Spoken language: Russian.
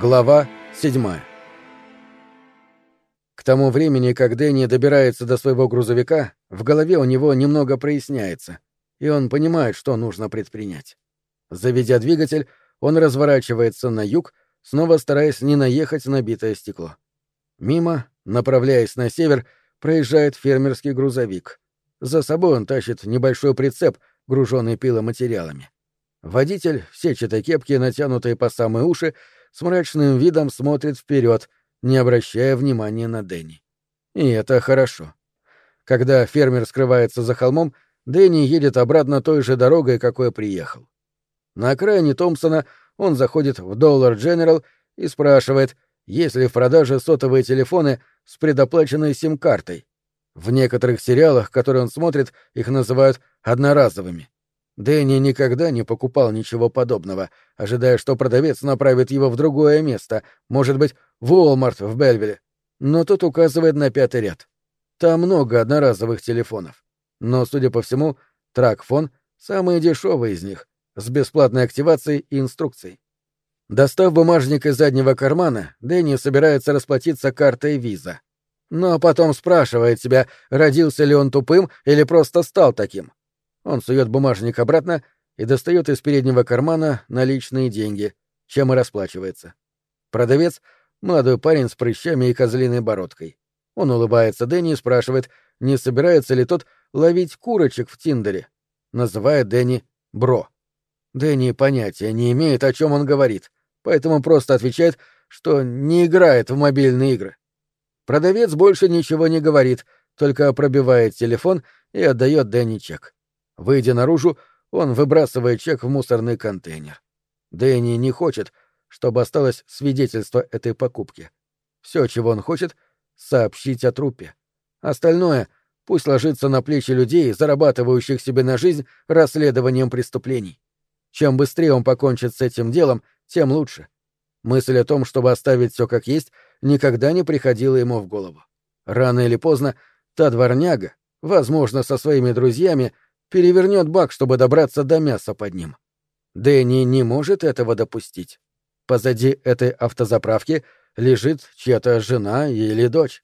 Глава 7 К тому времени, как Дэнни добирается до своего грузовика, в голове у него немного проясняется, и он понимает, что нужно предпринять. Заведя двигатель, он разворачивается на юг, снова стараясь не наехать на битое стекло. Мимо, направляясь на север, проезжает фермерский грузовик. За собой он тащит небольшой прицеп, груженный пиломатериалами. Водитель, все сетчатой натянутые по самые уши, с мрачным видом смотрит вперед, не обращая внимания на Дэнни. И это хорошо. Когда фермер скрывается за холмом, Дэнни едет обратно той же дорогой, какой приехал. На окраине Томпсона он заходит в Dollar General и спрашивает, есть ли в продаже сотовые телефоны с предоплаченной сим-картой. В некоторых сериалах, которые он смотрит, их называют одноразовыми. Дэнни никогда не покупал ничего подобного, ожидая, что продавец направит его в другое место, может быть, в Уолмарт в Бельвилле. Но тот указывает на пятый ряд. Там много одноразовых телефонов. Но, судя по всему, тракфон — самый дешевый из них, с бесплатной активацией и инструкцией. Достав бумажник из заднего кармана, Дэнни собирается расплатиться картой виза. Но потом спрашивает себя, родился ли он тупым или просто стал таким. Он сует бумажник обратно и достает из переднего кармана наличные деньги, чем и расплачивается. Продавец — молодой парень с прыщами и козлиной бородкой. Он улыбается Дэнни и спрашивает, не собирается ли тот ловить курочек в Тиндере. Называет Дэнни «бро». Дэнни понятия не имеет, о чем он говорит, поэтому просто отвечает, что не играет в мобильные игры. Продавец больше ничего не говорит, только пробивает телефон и отдает Дэнни чек. Выйдя наружу, он выбрасывает чек в мусорный контейнер. Дэнни не хочет, чтобы осталось свидетельство этой покупки. Все, чего он хочет — сообщить о трупе. Остальное пусть ложится на плечи людей, зарабатывающих себе на жизнь расследованием преступлений. Чем быстрее он покончит с этим делом, тем лучше. Мысль о том, чтобы оставить все как есть, никогда не приходила ему в голову. Рано или поздно та дворняга, возможно, со своими друзьями, перевернет бак, чтобы добраться до мяса под ним. Дэнни не может этого допустить. Позади этой автозаправки лежит чья-то жена или дочь.